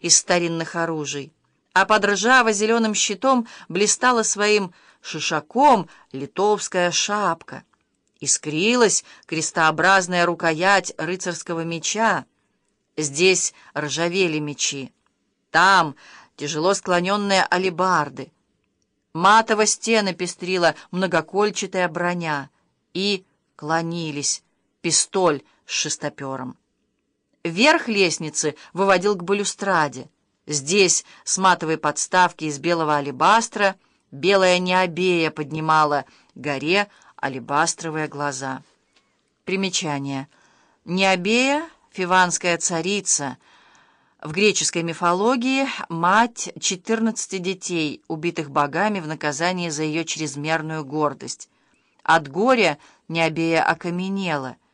из старинных оружий, а под ржаво-зеленым щитом блистала своим шишаком литовская шапка. Искрилась крестообразная рукоять рыцарского меча. Здесь ржавели мечи. Там тяжело склоненные алебарды. Матово стены пестрила многокольчатая броня. И клонились пистоль с шестопером. Верх лестницы выводил к балюстраде. Здесь, с матовой подставки из белого алебастра, белая необея поднимала горе алебастровые глаза. Примечание. Необея — фиванская царица. В греческой мифологии — мать четырнадцати детей, убитых богами в наказание за ее чрезмерную гордость. От горя Необея окаменела —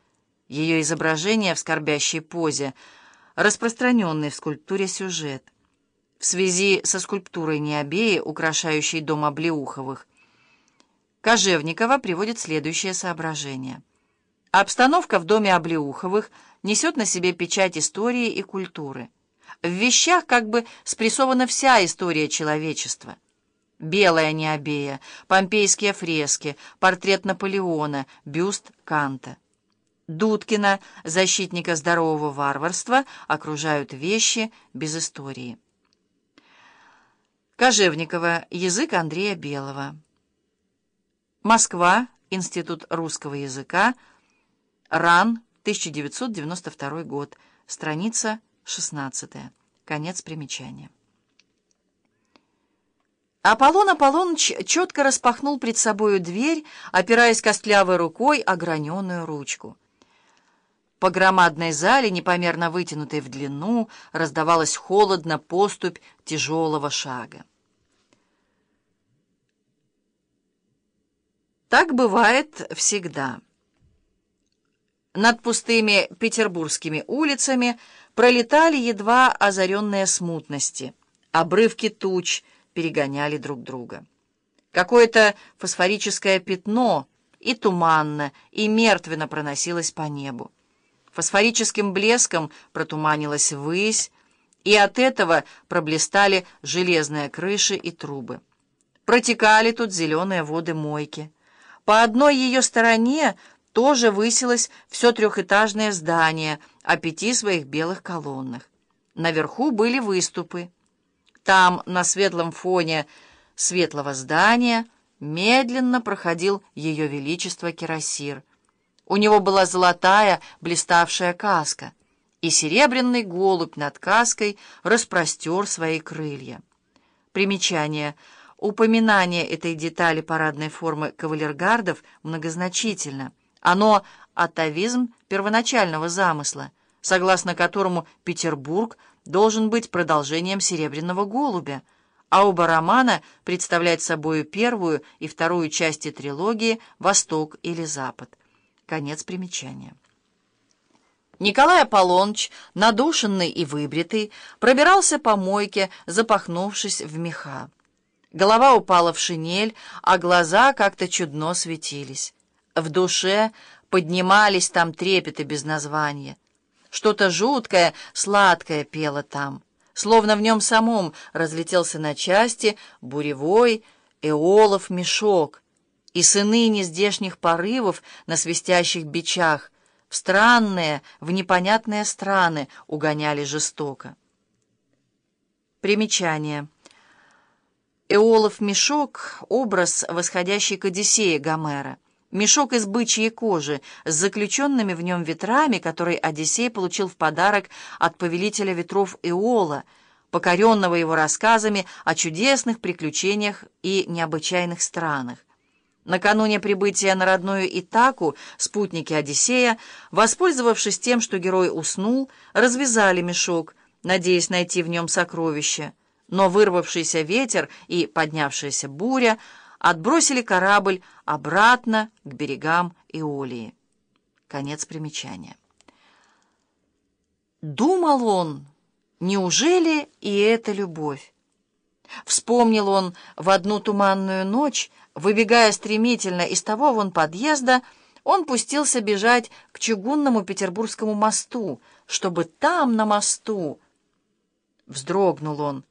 ее изображение в скорбящей позе, распространенный в скульптуре сюжет. В связи со скульптурой Необеи, украшающей дом Облеуховых, Кожевникова приводит следующее соображение. Обстановка в доме Облеуховых несет на себе печать истории и культуры. В вещах как бы спрессована вся история человечества. Белая Необея, помпейские фрески, портрет Наполеона, бюст Канта. Дудкина, защитника здорового варварства, окружают вещи без истории. Кожевникова. Язык Андрея Белого. Москва. Институт русского языка. РАН. 1992 год. Страница 16. Конец примечания. Аполлон Аполлоныч четко распахнул пред собою дверь, опираясь костлявой рукой о граненую ручку. По громадной зале, непомерно вытянутой в длину, раздавалась холодно поступь тяжелого шага. Так бывает всегда. Над пустыми петербургскими улицами пролетали едва озаренные смутности. Обрывки туч перегоняли друг друга. Какое-то фосфорическое пятно и туманно, и мертвенно проносилось по небу фосфорическим блеском протуманилась высь, и от этого проблистали железные крыши и трубы. Протекали тут зеленые воды мойки. По одной ее стороне тоже высилось все трехэтажное здание о пяти своих белых колоннах. Наверху были выступы. Там, на светлом фоне светлого здания, медленно проходил ее величество Кирасир — у него была золотая, блиставшая каска, и серебряный голубь над каской распростер свои крылья. Примечание. Упоминание этой детали парадной формы кавалергардов многозначительно. Оно — атовизм первоначального замысла, согласно которому Петербург должен быть продолжением «Серебряного голубя», а оба романа представлять собою первую и вторую части трилогии «Восток» или «Запад». Конец примечания. Николай Аполлоныч, надушенный и выбритый, пробирался по мойке, запахнувшись в меха. Голова упала в шинель, а глаза как-то чудно светились. В душе поднимались там трепеты без названия. Что-то жуткое, сладкое пело там, словно в нем самом разлетелся на части буревой эолов мешок, и сыны нездешних порывов на свистящих бичах в странные, в непонятные страны угоняли жестоко. Примечание. Эолов мешок — образ, восходящий к Одиссее Гомера. Мешок из бычьей кожи с заключенными в нем ветрами, который Одиссей получил в подарок от повелителя ветров Эола, покоренного его рассказами о чудесных приключениях и необычайных странах. Накануне прибытия на родную Итаку спутники Одиссея, воспользовавшись тем, что герой уснул, развязали мешок, надеясь найти в нем сокровища. Но вырвавшийся ветер и поднявшаяся буря отбросили корабль обратно к берегам Иолии. Конец примечания. Думал он, неужели и это любовь? Вспомнил он в одну туманную ночь, Выбегая стремительно из того вон подъезда, он пустился бежать к чугунному Петербургскому мосту, чтобы там, на мосту... Вздрогнул он.